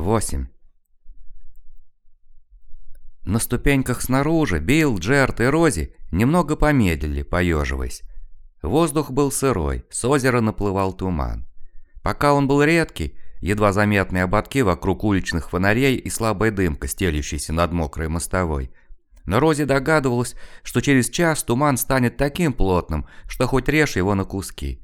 8. На ступеньках снаружи Билл, Джерт и Рози немного помедлили, поеживаясь. Воздух был сырой, с озера наплывал туман. Пока он был редкий, едва заметные ободки вокруг уличных фонарей и слабая дымка, стелющаяся над мокрой мостовой. Но Рози догадывалась, что через час туман станет таким плотным, что хоть режь его на куски.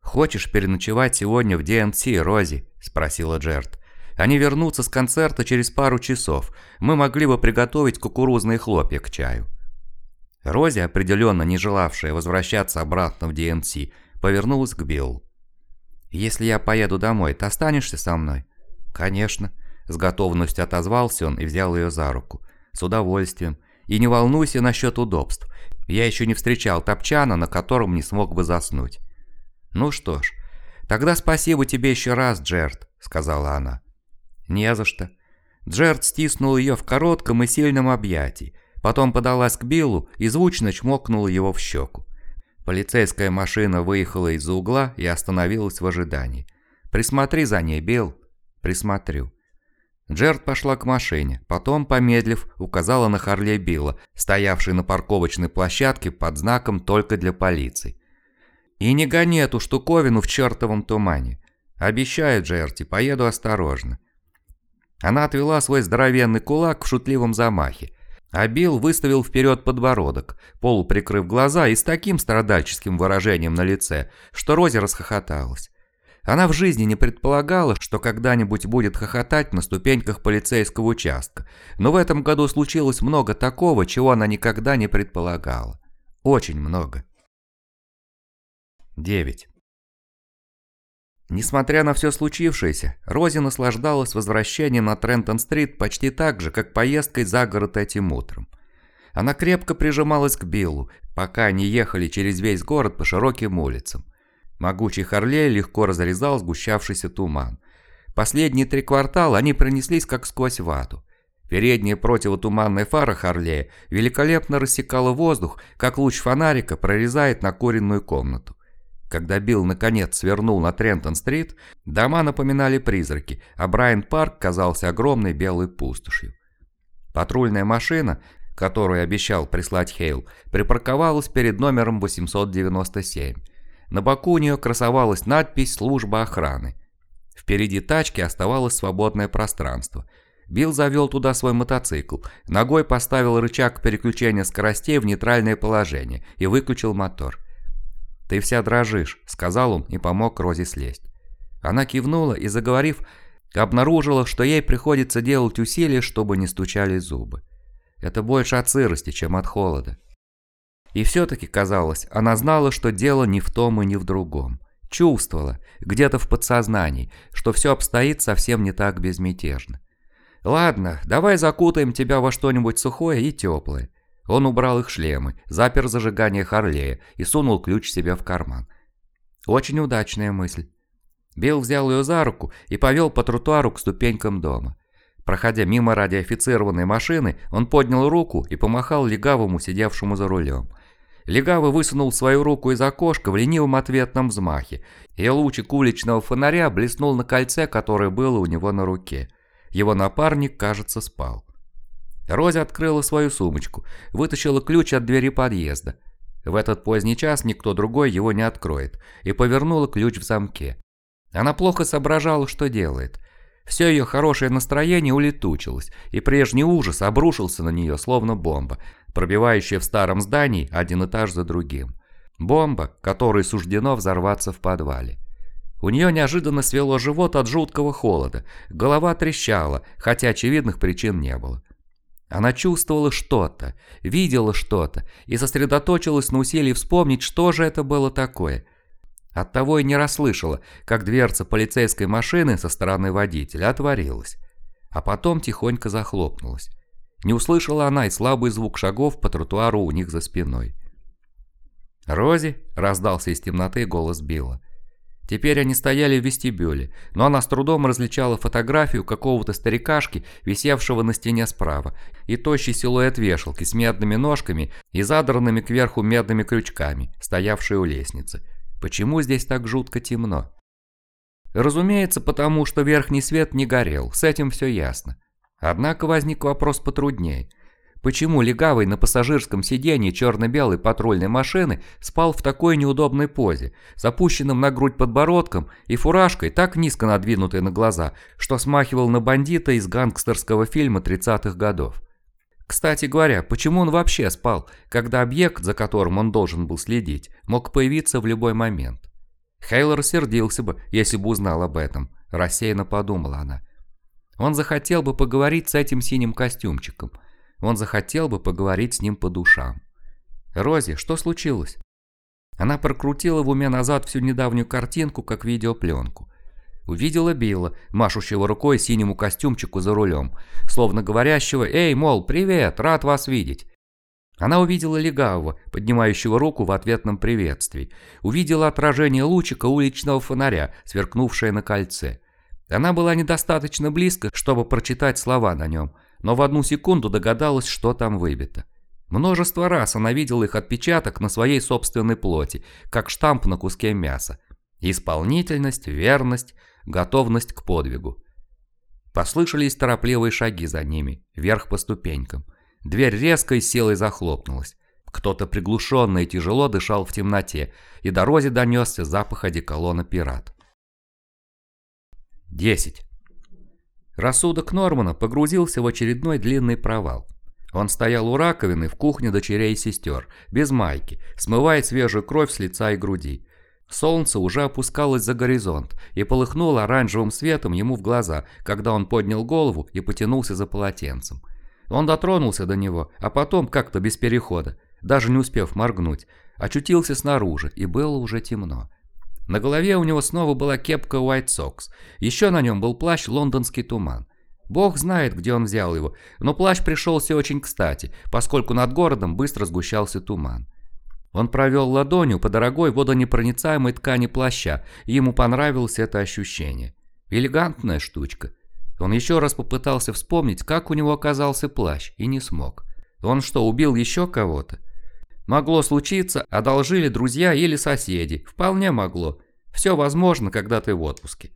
«Хочешь переночевать сегодня в ДНС, Рози?» – спросила Джерт. Они вернутся с концерта через пару часов. Мы могли бы приготовить кукурузные хлопья к чаю». Рози, определенно не желавшая возвращаться обратно в ДНС, повернулась к Биллу. «Если я поеду домой, ты останешься со мной?» «Конечно», – с готовностью отозвался он и взял ее за руку. «С удовольствием. И не волнуйся насчет удобств. Я еще не встречал топчана, на котором не смог бы заснуть». «Ну что ж, тогда спасибо тебе еще раз, Джерт», – сказала она. «Не за что». Джерд стиснул ее в коротком и сильном объятии, потом подалась к Биллу и звучно чмокнула его в щеку. Полицейская машина выехала из-за угла и остановилась в ожидании. «Присмотри за ней, Билл». «Присмотрю». Джерд пошла к машине, потом, помедлив, указала на Харлей Билла, стоявший на парковочной площадке под знаком «Только для полиции». «И не гони эту штуковину в чертовом тумане. Обещаю, Джерти, поеду осторожно. Она отвела свой здоровенный кулак в шутливом замахе. А Билл выставил вперед подбородок, полуприкрыв глаза и с таким страдальческим выражением на лице, что Рози расхохоталась. Она в жизни не предполагала, что когда-нибудь будет хохотать на ступеньках полицейского участка, но в этом году случилось много такого, чего она никогда не предполагала. Очень много. 9. Несмотря на все случившееся, Рози наслаждалась возвращением на Трентон-стрит почти так же, как поездкой за город этим утром. Она крепко прижималась к Биллу, пока они ехали через весь город по широким улицам. Могучий Харлей легко разрезал сгущавшийся туман. Последние три квартала они пронеслись как сквозь вату. Передняя противотуманная фара Харлея великолепно рассекала воздух, как луч фонарика прорезает накуренную комнату. Когда Билл наконец свернул на Трентон-стрит, дома напоминали призраки, а Брайан-парк казался огромной белой пустошью. Патрульная машина, которую обещал прислать Хейл, припарковалась перед номером 897. На боку у нее красовалась надпись «Служба охраны». Впереди тачки оставалось свободное пространство. Билл завел туда свой мотоцикл, ногой поставил рычаг переключения скоростей в нейтральное положение и выключил мотор. «Ты вся дрожишь», — сказал он и помог Розе слезть. Она кивнула и, заговорив, обнаружила, что ей приходится делать усилия, чтобы не стучали зубы. Это больше от сырости, чем от холода. И все-таки, казалось, она знала, что дело не в том и не в другом. Чувствовала, где-то в подсознании, что все обстоит совсем не так безмятежно. «Ладно, давай закутаем тебя во что-нибудь сухое и теплое. Он убрал их шлемы, запер зажигание Харлея и сунул ключ себе в карман. Очень удачная мысль. Билл взял ее за руку и повел по тротуару к ступенькам дома. Проходя мимо радиофицированной машины, он поднял руку и помахал легавому, сидевшему за рулем. Легавый высунул свою руку из окошка в ленивом ответном взмахе, и лучик уличного фонаря блеснул на кольце, которое было у него на руке. Его напарник, кажется, спал. Рози открыла свою сумочку, вытащила ключ от двери подъезда. В этот поздний час никто другой его не откроет, и повернула ключ в замке. Она плохо соображала, что делает. Все ее хорошее настроение улетучилось, и прежний ужас обрушился на нее, словно бомба, пробивающая в старом здании один этаж за другим. Бомба, которой суждено взорваться в подвале. У нее неожиданно свело живот от жуткого холода, голова трещала, хотя очевидных причин не было. Она чувствовала что-то, видела что-то и сосредоточилась на усилии вспомнить, что же это было такое. Оттого и не расслышала, как дверца полицейской машины со стороны водителя отворилась, а потом тихонько захлопнулась. Не услышала она и слабый звук шагов по тротуару у них за спиной. «Рози?» – раздался из темноты голос Билла. Теперь они стояли в вестибюле, но она с трудом различала фотографию какого-то старикашки, висевшего на стене справа, и тощий силуэт вешалки с медными ножками и задранными кверху медными крючками, стоявшей у лестницы. Почему здесь так жутко темно? Разумеется, потому что верхний свет не горел, с этим все ясно. Однако возник вопрос потруднее. Почему легавый на пассажирском сиденье черно-белой патрульной машины спал в такой неудобной позе, с опущенным на грудь подбородком и фуражкой так низко надвинутой на глаза, что смахивал на бандита из гангстерского фильма 30-х годов? Кстати говоря, почему он вообще спал, когда объект, за которым он должен был следить, мог появиться в любой момент? Хейлор сердился бы, если бы узнал об этом, рассеянно подумала она. Он захотел бы поговорить с этим синим костюмчиком. Он захотел бы поговорить с ним по душам. «Рози, что случилось?» Она прокрутила в уме назад всю недавнюю картинку, как видеопленку. Увидела Билла, машущего рукой синему костюмчику за рулем, словно говорящего «Эй, мол, привет, рад вас видеть». Она увидела Легавого, поднимающего руку в ответном приветствии. Увидела отражение лучика уличного фонаря, сверкнувшее на кольце. Она была недостаточно близко, чтобы прочитать слова на нем, но в одну секунду догадалась, что там выбито. Множество раз она видела их отпечаток на своей собственной плоти, как штамп на куске мяса. Исполнительность, верность, готовность к подвигу. Послышались торопливые шаги за ними, вверх по ступенькам. Дверь резкой силой захлопнулась. Кто-то приглушенно и тяжело дышал в темноте, и до Рози донесся запах одеколона пират. 10. Рассудок Нормана погрузился в очередной длинный провал. Он стоял у раковины в кухне дочерей и сестер, без майки, смывая свежую кровь с лица и груди. Солнце уже опускалось за горизонт и полыхнуло оранжевым светом ему в глаза, когда он поднял голову и потянулся за полотенцем. Он дотронулся до него, а потом как-то без перехода, даже не успев моргнуть, очутился снаружи, и было уже темно. На голове у него снова была кепка White Sox, еще на нем был плащ «Лондонский туман». Бог знает, где он взял его, но плащ пришелся очень кстати, поскольку над городом быстро сгущался туман. Он провел ладонью по дорогой водонепроницаемой ткани плаща, и ему понравилось это ощущение. Элегантная штучка. Он еще раз попытался вспомнить, как у него оказался плащ, и не смог. Он что, убил еще кого-то? Могло случиться, одолжили друзья или соседи. Вполне могло. Все возможно, когда ты в отпуске.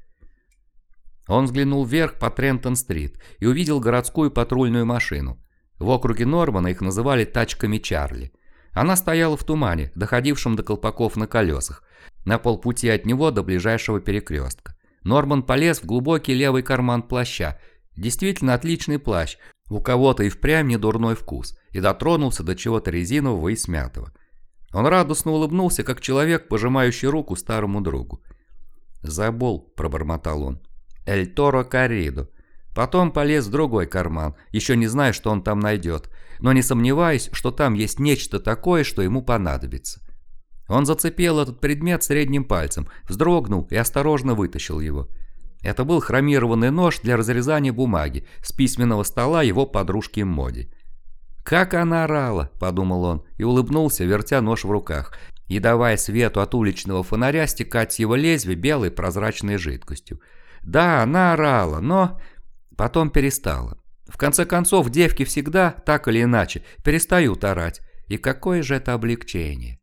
Он взглянул вверх по Трентон-стрит и увидел городскую патрульную машину. В округе Нормана их называли «тачками Чарли». Она стояла в тумане, доходившем до колпаков на колесах, на полпути от него до ближайшего перекрестка. Норман полез в глубокий левый карман плаща. Действительно отличный плащ, у кого-то и впрямь недурной вкус, и дотронулся до чего-то резинового и смятого. Он радостно улыбнулся, как человек, пожимающий руку старому другу. «Забыл», – пробормотал он. «Эль Торо Корридо». Потом полез в другой карман, еще не зная, что он там найдет, но не сомневаясь, что там есть нечто такое, что ему понадобится. Он зацепил этот предмет средним пальцем, вздрогнул и осторожно вытащил его. Это был хромированный нож для разрезания бумаги с письменного стола его подружки Моди. «Как она орала!» – подумал он и улыбнулся, вертя нож в руках и давая свету от уличного фонаря стекать с его лезвия белой прозрачной жидкостью. Да, она орала, но потом перестала. В конце концов, девки всегда, так или иначе, перестают орать. И какое же это облегчение.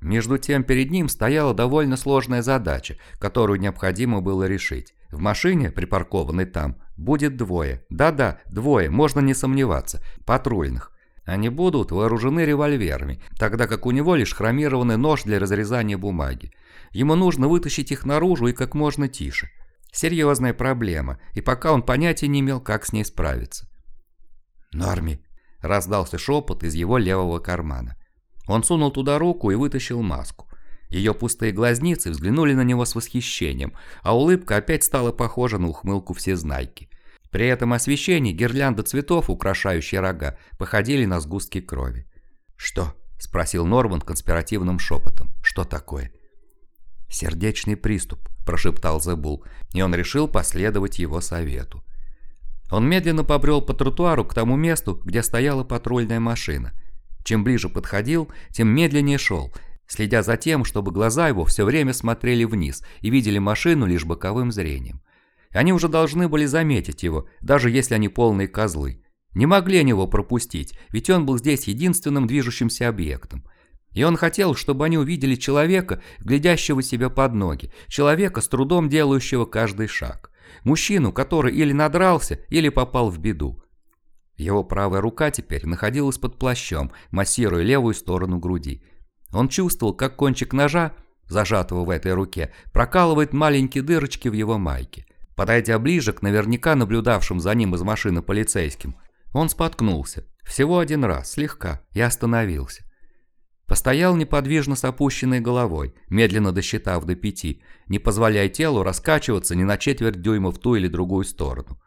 Между тем перед ним стояла довольно сложная задача, которую необходимо было решить. В машине, припаркованной там, будет двое. Да-да, двое, можно не сомневаться. Патрульных. Они будут вооружены револьверами, тогда как у него лишь хромированный нож для разрезания бумаги. Ему нужно вытащить их наружу и как можно тише. Серьезная проблема, и пока он понятия не имел, как с ней справиться. «Норми!» – раздался шепот из его левого кармана. Он сунул туда руку и вытащил маску. Ее пустые глазницы взглянули на него с восхищением, а улыбка опять стала похожа на ухмылку всезнайки. При этом освещение гирлянда цветов, украшающие рога, походили на сгустки крови. «Что?» – спросил Норман конспиративным шепотом. «Что такое?» «Сердечный приступ», – прошептал Зебул, и он решил последовать его совету. Он медленно побрел по тротуару к тому месту, где стояла патрульная машина. Чем ближе подходил, тем медленнее шел, следя за тем, чтобы глаза его все время смотрели вниз и видели машину лишь боковым зрением. Они уже должны были заметить его, даже если они полные козлы. Не могли они его пропустить, ведь он был здесь единственным движущимся объектом. И он хотел, чтобы они увидели человека, глядящего себе под ноги, человека, с трудом делающего каждый шаг. Мужчину, который или надрался, или попал в беду. Его правая рука теперь находилась под плащом, массируя левую сторону груди. Он чувствовал, как кончик ножа, зажатого в этой руке, прокалывает маленькие дырочки в его майке. Подойдя ближе к наверняка наблюдавшим за ним из машины полицейским, он споткнулся, всего один раз, слегка, и остановился. Постоял неподвижно с опущенной головой, медленно досчитав до пяти, не позволяя телу раскачиваться ни на четверть дюйма в ту или другую сторону.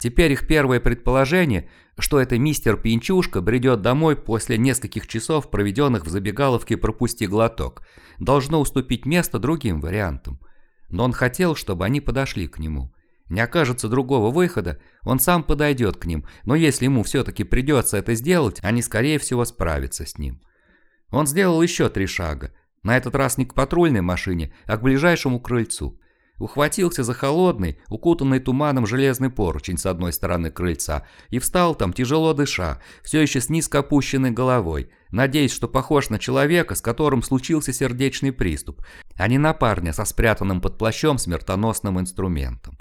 Теперь их первое предположение, что это мистер Пинчушка бредет домой после нескольких часов, проведенных в забегаловке «Пропусти глоток», должно уступить место другим вариантам. Но он хотел, чтобы они подошли к нему. Не окажется другого выхода, он сам подойдет к ним, но если ему все-таки придется это сделать, они скорее всего справятся с ним. Он сделал еще три шага. На этот раз не к патрульной машине, а к ближайшему крыльцу. Ухватился за холодный, укутанный туманом железный поручень с одной стороны крыльца и встал там, тяжело дыша, все еще с низко опущенной головой, надеясь, что похож на человека, с которым случился сердечный приступ, а не на парня со спрятанным под плащом смертоносным инструментом.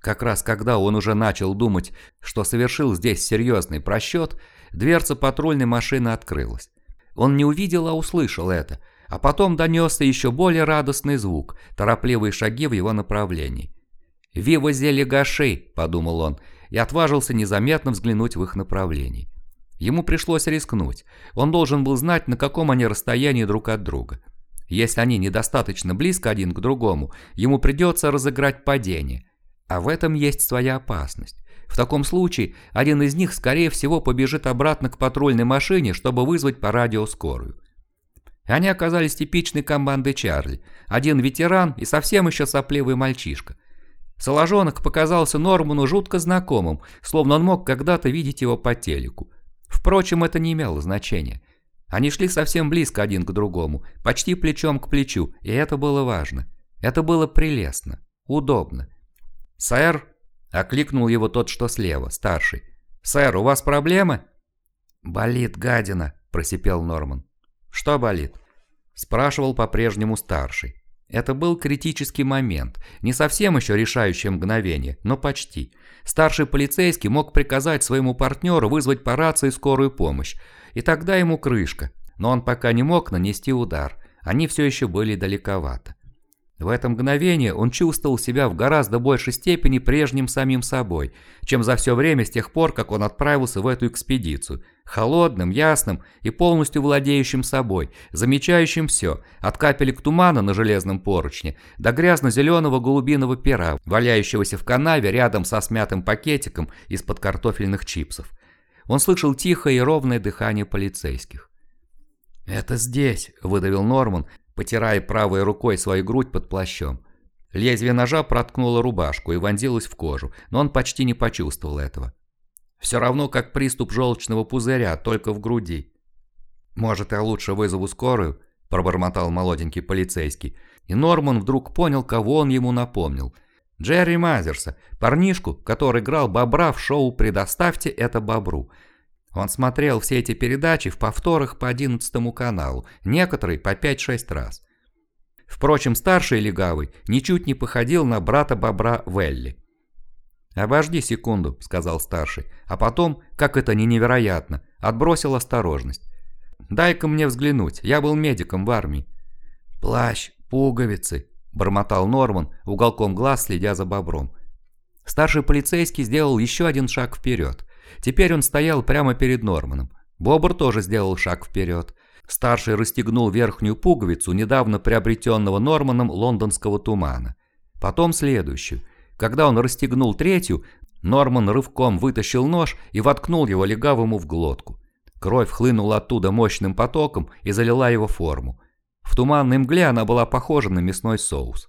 Как раз когда он уже начал думать, что совершил здесь серьезный просчет, дверца патрульной машины открылась. Он не увидел, а услышал это, а потом донесся еще более радостный звук, торопливые шаги в его направлении. «Вива зелье гашей», — подумал он, и отважился незаметно взглянуть в их направлении. Ему пришлось рискнуть. Он должен был знать, на каком они расстоянии друг от друга. Если они недостаточно близко один к другому, ему придется разыграть падение. А в этом есть своя опасность. В таком случае один из них, скорее всего, побежит обратно к патрульной машине, чтобы вызвать по радио скорую. Они оказались типичной командой Чарли. Один ветеран и совсем еще сопливый мальчишка. Соложонок показался Норману жутко знакомым, словно он мог когда-то видеть его по телеку. Впрочем, это не имело значения. Они шли совсем близко один к другому, почти плечом к плечу, и это было важно. Это было прелестно, удобно. «Сэр», Окликнул его тот, что слева, старший. «Сэр, у вас проблемы?» «Болит, гадина», – просипел Норман. «Что болит?» – спрашивал по-прежнему старший. Это был критический момент, не совсем еще решающее мгновение, но почти. Старший полицейский мог приказать своему партнеру вызвать по рации скорую помощь, и тогда ему крышка, но он пока не мог нанести удар, они все еще были далековато. В это мгновение он чувствовал себя в гораздо большей степени прежним самим собой, чем за все время с тех пор, как он отправился в эту экспедицию. Холодным, ясным и полностью владеющим собой, замечающим все, от капелек тумана на железном поручне до грязно-зеленого голубиного пера, валяющегося в канаве рядом со смятым пакетиком из-под картофельных чипсов. Он слышал тихое и ровное дыхание полицейских. «Это здесь», — выдавил Норман, потирая правой рукой свою грудь под плащом. Лезвие ножа проткнуло рубашку и вонзилось в кожу, но он почти не почувствовал этого. Все равно как приступ желчного пузыря, только в груди. «Может, я лучше вызову скорую?» – пробормотал молоденький полицейский. И Норман вдруг понял, кого он ему напомнил. Джерри Мазерса, парнишку, который играл бобра в шоу «Предоставьте это бобру». Он смотрел все эти передачи в повторах по 11 каналу, некоторые по 5-6 раз. Впрочем, старший легавый ничуть не походил на брата бобра Велли. «Обожди секунду», — сказал старший, а потом, как это не невероятно, отбросил осторожность. «Дай-ка мне взглянуть, я был медиком в армии». «Плащ, пуговицы», — бормотал Норман, уголком глаз следя за бобром. Старший полицейский сделал еще один шаг вперед. Теперь он стоял прямо перед Норманом. Бобр тоже сделал шаг вперед. Старший расстегнул верхнюю пуговицу недавно приобретенного Норманом лондонского тумана. Потом следующую. Когда он расстегнул третью, Норман рывком вытащил нож и воткнул его легавому в глотку. Кровь хлынула оттуда мощным потоком и залила его форму. В туманной мгле она была похожа на мясной соус.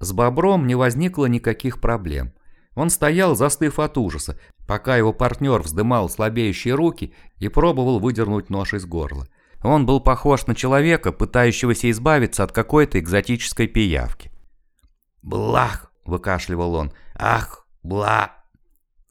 С бобром не возникло никаких проблем. Он стоял, застыв от ужаса, пока его партнер вздымал слабеющие руки и пробовал выдернуть нож из горла. Он был похож на человека, пытающегося избавиться от какой-то экзотической пиявки. «Блах!» – выкашливал он. «Ах, бла!»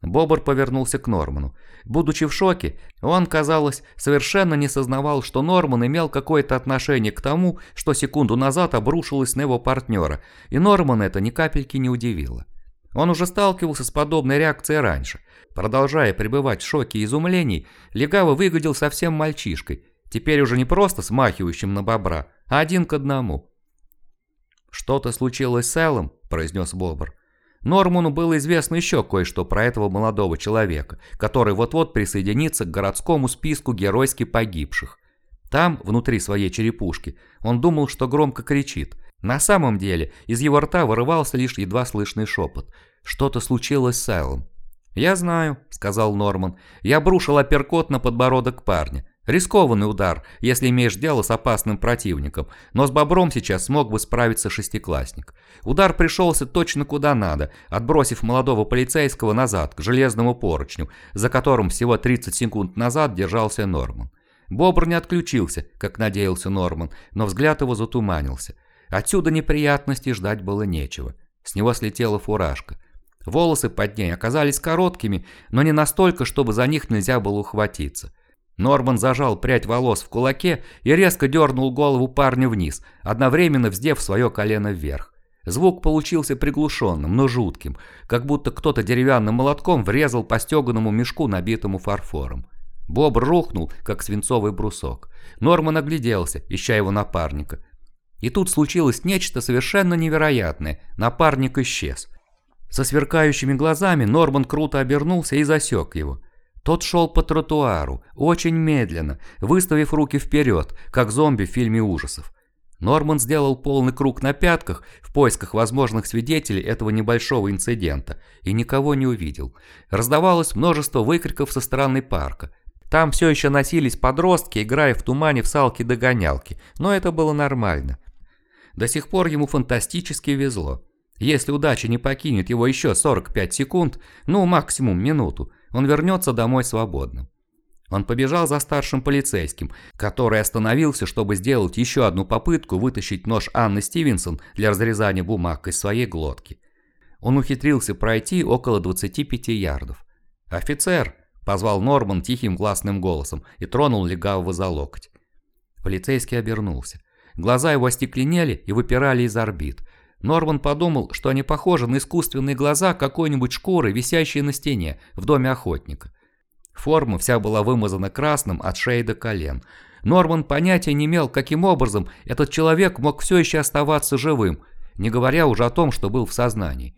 Бобр повернулся к Норману. Будучи в шоке, он, казалось, совершенно не сознавал, что Норман имел какое-то отношение к тому, что секунду назад обрушилось на его партнера, и Норман это ни капельки не удивило. Он уже сталкивался с подобной реакцией раньше. Продолжая пребывать в шоке и изумлении, Легава выглядел совсем мальчишкой, теперь уже не просто смахивающим на бобра, а один к одному. «Что-то случилось с Эллом?» – произнес Бобр. Норману было известно еще кое-что про этого молодого человека, который вот-вот присоединится к городскому списку геройски погибших. Там, внутри своей черепушки, он думал, что громко кричит. На самом деле, из его рта вырывался лишь едва слышный шепот. Что-то случилось с Эллом. «Я знаю», — сказал Норман. «Я обрушил апперкот на подбородок парня. Рискованный удар, если имеешь дело с опасным противником, но с бобром сейчас смог бы справиться шестиклассник. Удар пришелся точно куда надо, отбросив молодого полицейского назад к железному поручню, за которым всего 30 секунд назад держался Норман. Бобр не отключился, как надеялся Норман, но взгляд его затуманился. Отсюда неприятностей ждать было нечего. С него слетела фуражка. Волосы под ней оказались короткими, но не настолько, чтобы за них нельзя было ухватиться. Норман зажал прядь волос в кулаке и резко дернул голову парня вниз, одновременно вздев свое колено вверх. Звук получился приглушенным, но жутким, как будто кто-то деревянным молотком врезал по стеганому мешку, набитому фарфором. Боб рухнул, как свинцовый брусок. Норман огляделся, ища его напарника. И тут случилось нечто совершенно невероятное. Напарник исчез. Со сверкающими глазами Норман круто обернулся и засек его. Тот шел по тротуару, очень медленно, выставив руки вперед, как зомби в фильме ужасов. Норман сделал полный круг на пятках в поисках возможных свидетелей этого небольшого инцидента и никого не увидел. Раздавалось множество выкриков со стороны парка. Там все еще носились подростки, играя в тумане в салки-догонялки, но это было нормально. До сих пор ему фантастически везло. Если удача не покинет его еще 45 секунд, ну максимум минуту, он вернется домой свободным. Он побежал за старшим полицейским, который остановился, чтобы сделать еще одну попытку вытащить нож Анны Стивенсон для разрезания бумаг из своей глотки. Он ухитрился пройти около 25 ярдов. «Офицер!» – позвал Норман тихим гласным голосом и тронул легавого за локоть. Полицейский обернулся. Глаза его остекленели и выпирали из орбит. Норман подумал, что они похожи на искусственные глаза какой-нибудь шкуры, висящей на стене в доме охотника. Форма вся была вымазана красным от шеи до колен. Норман понятия не имел, каким образом этот человек мог все еще оставаться живым, не говоря уже о том, что был в сознании.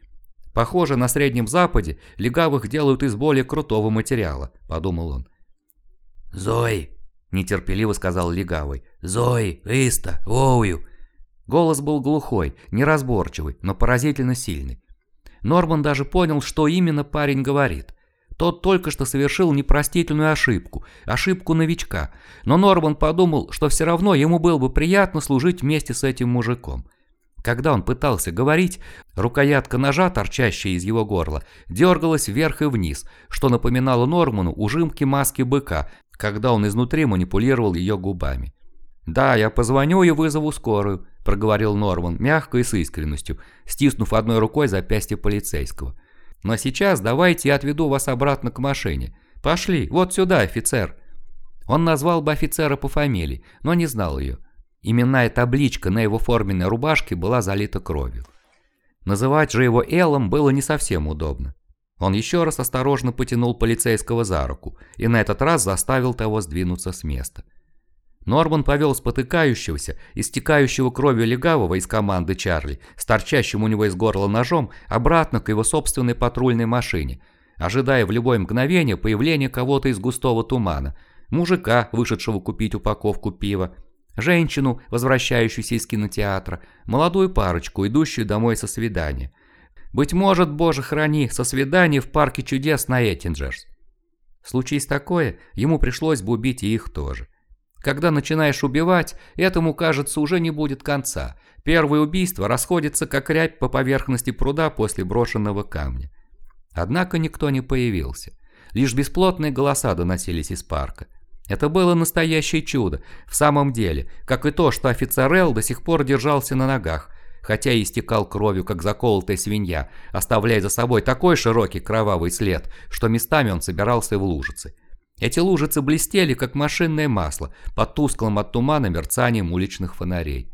«Похоже, на Среднем Западе легавых делают из более крутого материала», – подумал он. «Зой!» – нетерпеливо сказал легавый. «Зой! Иста! Оую!» Голос был глухой, неразборчивый, но поразительно сильный. Норман даже понял, что именно парень говорит. Тот только что совершил непростительную ошибку, ошибку новичка, но Норман подумал, что все равно ему было бы приятно служить вместе с этим мужиком. Когда он пытался говорить, рукоятка ножа, торчащая из его горла, дергалась вверх и вниз, что напоминало Норману ужимки маски быка, когда он изнутри манипулировал ее губами. «Да, я позвоню и вызову скорую», – проговорил Норман, мягко и с искренностью, стиснув одной рукой запястье полицейского. «Но сейчас давайте я отведу вас обратно к машине. Пошли, вот сюда, офицер». Он назвал бы офицера по фамилии, но не знал ее. Именная табличка на его форменной рубашке была залита кровью. Называть же его Эллом было не совсем удобно. Он еще раз осторожно потянул полицейского за руку и на этот раз заставил того сдвинуться с места. Норман повел спотыкающегося, истекающего кровью легавого из команды Чарли, с торчащим у него из горла ножом, обратно к его собственной патрульной машине, ожидая в любое мгновение появления кого-то из густого тумана, мужика, вышедшего купить упаковку пива, женщину, возвращающуюся из кинотеатра, молодую парочку, идущую домой со свидания. Быть может, боже храни, со свидания в парке чудес на Эттинджерс. Случись такое, ему пришлось бы убить и их тоже. Когда начинаешь убивать, этому, кажется, уже не будет конца. Первое убийство расходится как рябь по поверхности пруда после брошенного камня. Однако никто не появился. Лишь бесплотные голоса доносились из парка. Это было настоящее чудо, в самом деле, как и то, что офицер Эл до сих пор держался на ногах, хотя и истекал кровью, как заколотая свинья, оставляя за собой такой широкий кровавый след, что местами он собирался в лужицы. Эти лужицы блестели, как машинное масло, под тусклым от тумана мерцанием уличных фонарей.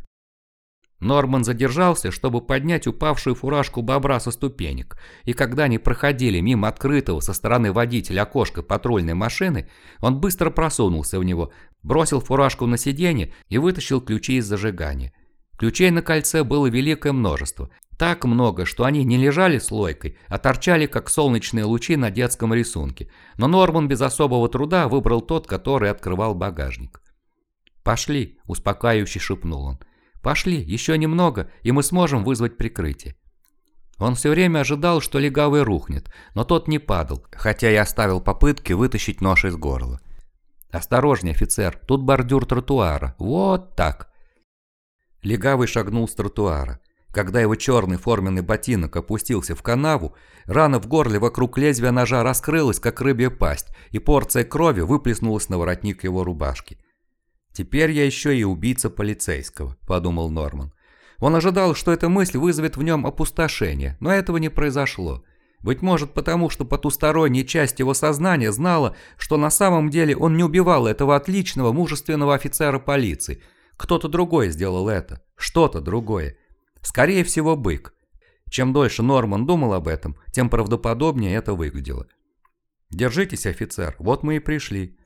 Норман задержался, чтобы поднять упавшую фуражку бобра со ступенек, и когда они проходили мимо открытого со стороны водителя окошка патрульной машины, он быстро просунулся в него, бросил фуражку на сиденье и вытащил ключи из зажигания. Ключей на кольце было великое множество, так много, что они не лежали слойкой, а торчали, как солнечные лучи на детском рисунке, но Норман без особого труда выбрал тот, который открывал багажник. «Пошли», – успокаивающе шепнул он. Пошли, еще немного, и мы сможем вызвать прикрытие. Он все время ожидал, что легавый рухнет, но тот не падал, хотя и оставил попытки вытащить нож из горла. «Осторожнее, офицер, тут бордюр тротуара. Вот так!» Легавый шагнул с тротуара. Когда его черный форменный ботинок опустился в канаву, рана в горле вокруг лезвия ножа раскрылась, как рыбья пасть, и порция крови выплеснулась на воротник его рубашки. «Теперь я еще и убийца полицейского», – подумал Норман. Он ожидал, что эта мысль вызовет в нем опустошение, но этого не произошло. Быть может потому, что потусторонняя часть его сознания знала, что на самом деле он не убивал этого отличного, мужественного офицера полиции. Кто-то другой сделал это. Что-то другое. Скорее всего, бык. Чем дольше Норман думал об этом, тем правдоподобнее это выглядело. «Держитесь, офицер, вот мы и пришли»,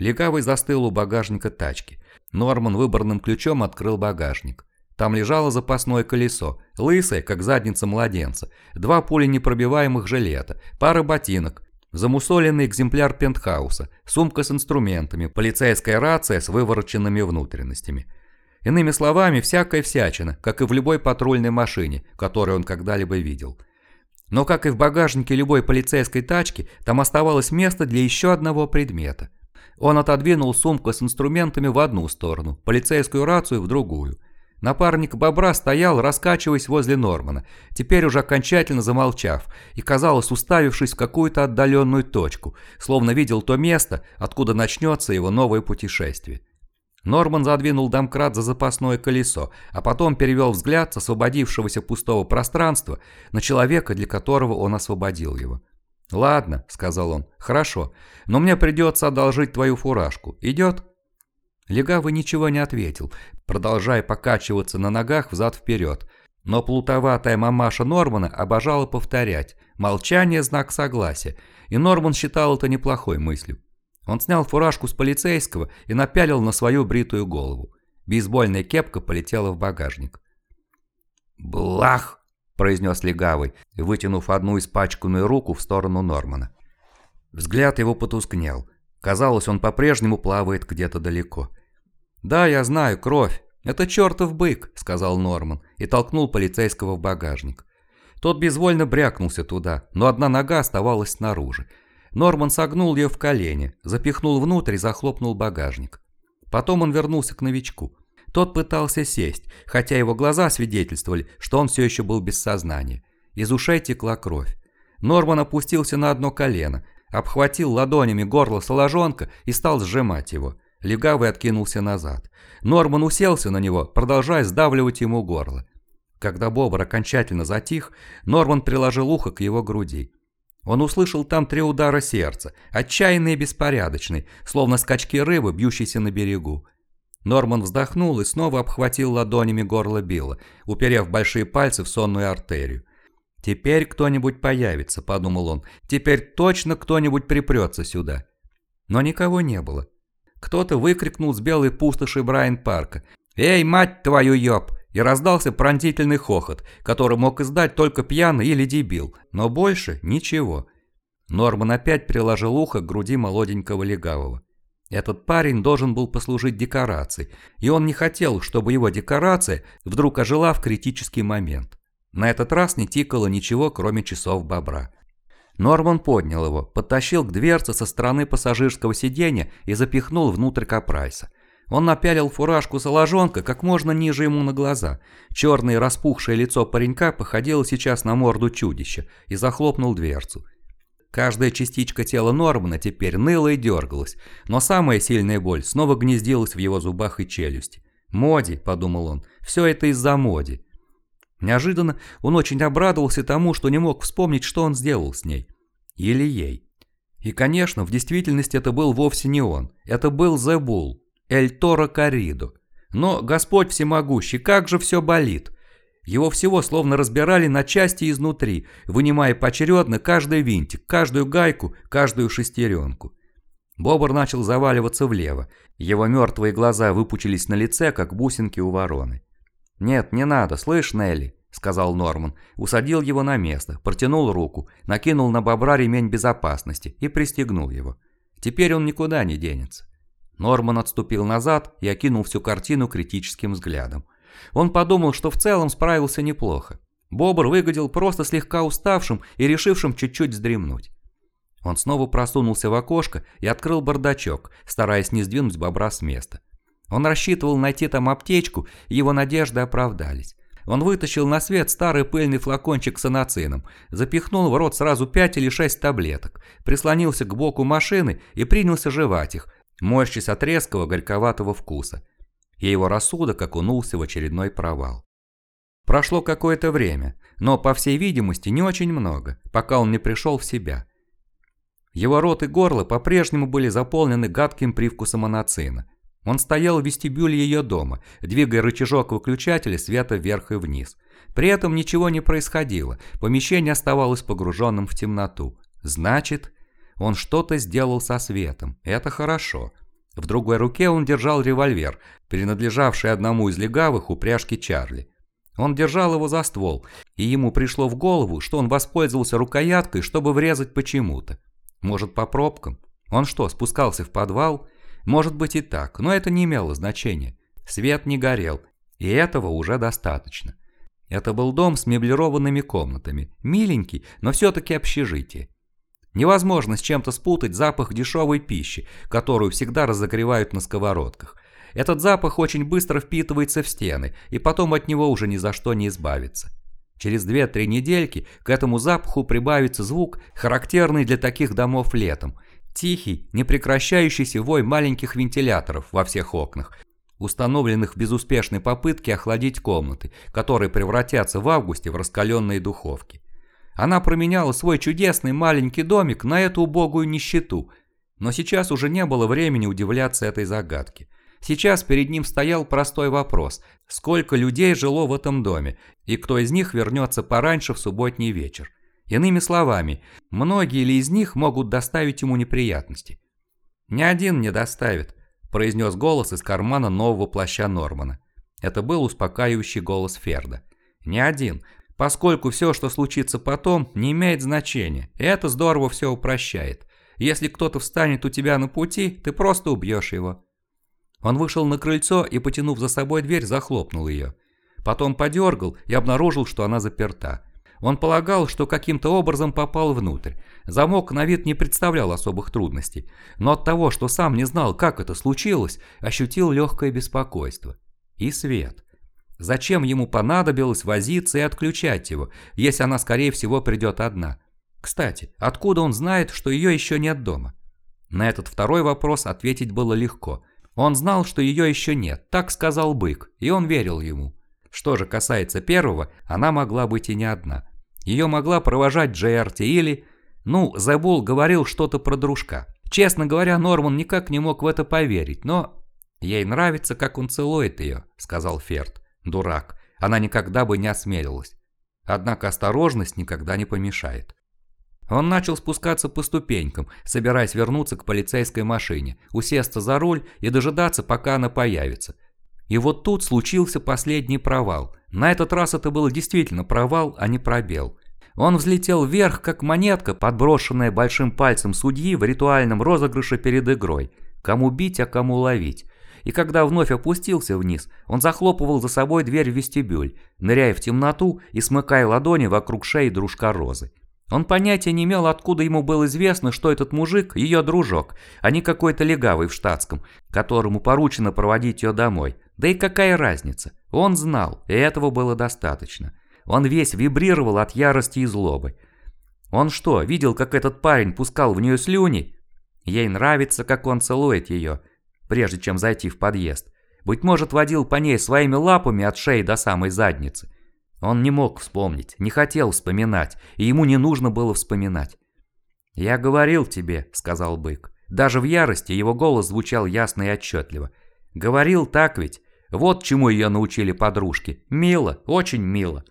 Легавый застыл у багажника тачки. Норман выбранным ключом открыл багажник. Там лежало запасное колесо, лысое, как задница младенца, два пули непробиваемых жилета, пара ботинок, замусоленный экземпляр пентхауса, сумка с инструментами, полицейская рация с вывороченными внутренностями. Иными словами, всякая всячина, как и в любой патрульной машине, которую он когда-либо видел. Но как и в багажнике любой полицейской тачки, там оставалось место для еще одного предмета – он отодвинул сумку с инструментами в одну сторону, полицейскую рацию в другую. Напарник бобра стоял, раскачиваясь возле Нормана, теперь уже окончательно замолчав и, казалось, уставившись в какую-то отдаленную точку, словно видел то место, откуда начнется его новое путешествие. Норман задвинул домкрат за запасное колесо, а потом перевел взгляд с освободившегося пустого пространства на человека, для которого он освободил его. «Ладно», — сказал он, — «хорошо, но мне придется одолжить твою фуражку. Идет?» Легавый ничего не ответил, продолжая покачиваться на ногах взад-вперед. Но плутоватая мамаша Нормана обожала повторять «молчание – знак согласия», и Норман считал это неплохой мыслью. Он снял фуражку с полицейского и напялил на свою бритую голову. Бейсбольная кепка полетела в багажник. «Блах!» произнес легавый, вытянув одну испачканную руку в сторону Нормана. Взгляд его потускнел. Казалось, он по-прежнему плавает где-то далеко. «Да, я знаю, кровь. Это чертов бык», — сказал Норман и толкнул полицейского в багажник. Тот безвольно брякнулся туда, но одна нога оставалась снаружи. Норман согнул ее в колени, запихнул внутрь и захлопнул багажник. Потом он вернулся к новичку. Тот пытался сесть, хотя его глаза свидетельствовали, что он все еще был без сознания. Из ушей текла кровь. Норман опустился на одно колено, обхватил ладонями горло соложонка и стал сжимать его. Легавый откинулся назад. Норман уселся на него, продолжая сдавливать ему горло. Когда бобр окончательно затих, Норман приложил ухо к его груди. Он услышал там три удара сердца, отчаянные и беспорядочные, словно скачки рыбы, бьющейся на берегу. Норман вздохнул и снова обхватил ладонями горло Билла, уперев большие пальцы в сонную артерию. «Теперь кто-нибудь появится», — подумал он. «Теперь точно кто-нибудь припрется сюда». Но никого не было. Кто-то выкрикнул с белой пустоши Брайан Парка. «Эй, мать твою ёб!» И раздался пронзительный хохот, который мог издать только пьяный или дебил, но больше ничего. Норман опять приложил ухо к груди молоденького легавого. Этот парень должен был послужить декорацией, и он не хотел, чтобы его декорация вдруг ожила в критический момент. На этот раз не тикало ничего, кроме часов бобра. Норман поднял его, подтащил к дверце со стороны пассажирского сиденья и запихнул внутрь Капрайса. Он напялил фуражку соложонка как можно ниже ему на глаза. Черное распухшее лицо паренька походило сейчас на морду чудища и захлопнул дверцу. Каждая частичка тела Нормана теперь ныла и дергалась, но самая сильная боль снова гнездилась в его зубах и челюсти. «Моди», — подумал он, — «все это из-за Моди». Неожиданно он очень обрадовался тому, что не мог вспомнить, что он сделал с ней. Или ей. И, конечно, в действительности это был вовсе не он. Это был Зебул, Эль Торо Каридо. Но Господь всемогущий, как же все болит. Его всего словно разбирали на части изнутри, вынимая поочередно каждый винтик, каждую гайку, каждую шестеренку. Бобр начал заваливаться влево. Его мертвые глаза выпучились на лице, как бусинки у вороны. «Нет, не надо, слышь, Нелли», — сказал Норман, усадил его на место, протянул руку, накинул на бобра ремень безопасности и пристегнул его. Теперь он никуда не денется. Норман отступил назад и окинул всю картину критическим взглядом. Он подумал, что в целом справился неплохо. Бобр выглядел просто слегка уставшим и решившим чуть-чуть вздремнуть. Он снова просунулся в окошко и открыл бардачок, стараясь не сдвинуть бобра с места. Он рассчитывал найти там аптечку, и его надежды оправдались. Он вытащил на свет старый пыльный флакончик с анацином, запихнул в рот сразу пять или шесть таблеток, прислонился к боку машины и принялся жевать их, морщась от резкого горьковатого вкуса. И его рассудок окунулся в очередной провал. Прошло какое-то время, но, по всей видимости, не очень много, пока он не пришел в себя. Его рот и горло по-прежнему были заполнены гадким привкусом анацина. Он стоял в вестибюле ее дома, двигая рычажок выключателя света вверх и вниз. При этом ничего не происходило, помещение оставалось погруженным в темноту. Значит, он что-то сделал со светом. Это хорошо. В другой руке он держал револьвер, принадлежавший одному из легавых упряжки Чарли. Он держал его за ствол, и ему пришло в голову, что он воспользовался рукояткой, чтобы врезать почему-то. Может, по пробкам? Он что, спускался в подвал? Может быть и так, но это не имело значения. Свет не горел, и этого уже достаточно. Это был дом с меблированными комнатами, миленький, но все-таки общежитие. Невозможно с чем-то спутать запах дешевой пищи, которую всегда разогревают на сковородках. Этот запах очень быстро впитывается в стены, и потом от него уже ни за что не избавиться. Через 2-3 недельки к этому запаху прибавится звук, характерный для таких домов летом. Тихий, непрекращающийся вой маленьких вентиляторов во всех окнах, установленных в безуспешной попытке охладить комнаты, которые превратятся в августе в раскаленные духовки. Она променяла свой чудесный маленький домик на эту убогую нищету, но сейчас уже не было времени удивляться этой загадке. Сейчас перед ним стоял простой вопрос – сколько людей жило в этом доме, и кто из них вернется пораньше в субботний вечер. Иными словами, многие ли из них могут доставить ему неприятности? «Ни один не доставит», – произнес голос из кармана нового плаща Нормана. Это был успокаивающий голос Ферда. «Ни один, Поскольку все, что случится потом, не имеет значения, и это здорово все упрощает. Если кто-то встанет у тебя на пути, ты просто убьешь его. Он вышел на крыльцо и, потянув за собой дверь, захлопнул ее. Потом подергал и обнаружил, что она заперта. Он полагал, что каким-то образом попал внутрь. Замок на вид не представлял особых трудностей, но от того, что сам не знал, как это случилось, ощутил легкое беспокойство. И свет. Зачем ему понадобилось возиться и отключать его, если она, скорее всего, придет одна? Кстати, откуда он знает, что ее еще нет дома? На этот второй вопрос ответить было легко. Он знал, что ее еще нет, так сказал бык, и он верил ему. Что же касается первого, она могла быть и не одна. Ее могла провожать Джерти или... Ну, Забул говорил что-то про дружка. Честно говоря, Норман никак не мог в это поверить, но... «Ей нравится, как он целует ее», — сказал Ферд. Дурак, она никогда бы не осмелилась. Однако осторожность никогда не помешает. Он начал спускаться по ступенькам, собираясь вернуться к полицейской машине, усесться за руль и дожидаться, пока она появится. И вот тут случился последний провал. На этот раз это был действительно провал, а не пробел. Он взлетел вверх, как монетка, подброшенная большим пальцем судьи в ритуальном розыгрыше перед игрой. Кому бить, а кому ловить и когда вновь опустился вниз, он захлопывал за собой дверь в вестибюль, ныряя в темноту и смыкая ладони вокруг шеи дружка Розы. Он понятия не имел, откуда ему было известно, что этот мужик – ее дружок, а не какой-то легавый в штатском, которому поручено проводить ее домой. Да и какая разница? Он знал, и этого было достаточно. Он весь вибрировал от ярости и злобы. Он что, видел, как этот парень пускал в нее слюни? Ей нравится, как он целует ее прежде чем зайти в подъезд. Быть может, водил по ней своими лапами от шеи до самой задницы. Он не мог вспомнить, не хотел вспоминать, и ему не нужно было вспоминать. «Я говорил тебе», — сказал бык. Даже в ярости его голос звучал ясно и отчетливо. «Говорил так ведь? Вот чему ее научили подружки. Мило, очень мило».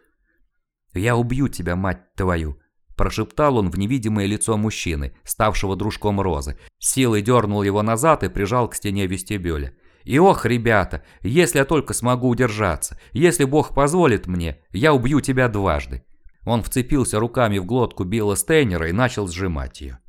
«Я убью тебя, мать твою!» Прошептал он в невидимое лицо мужчины, ставшего дружком Розы. Силой дернул его назад и прижал к стене вестибюля. И ох, ребята, если я только смогу удержаться, если Бог позволит мне, я убью тебя дважды. Он вцепился руками в глотку Билла Стейнера и начал сжимать ее.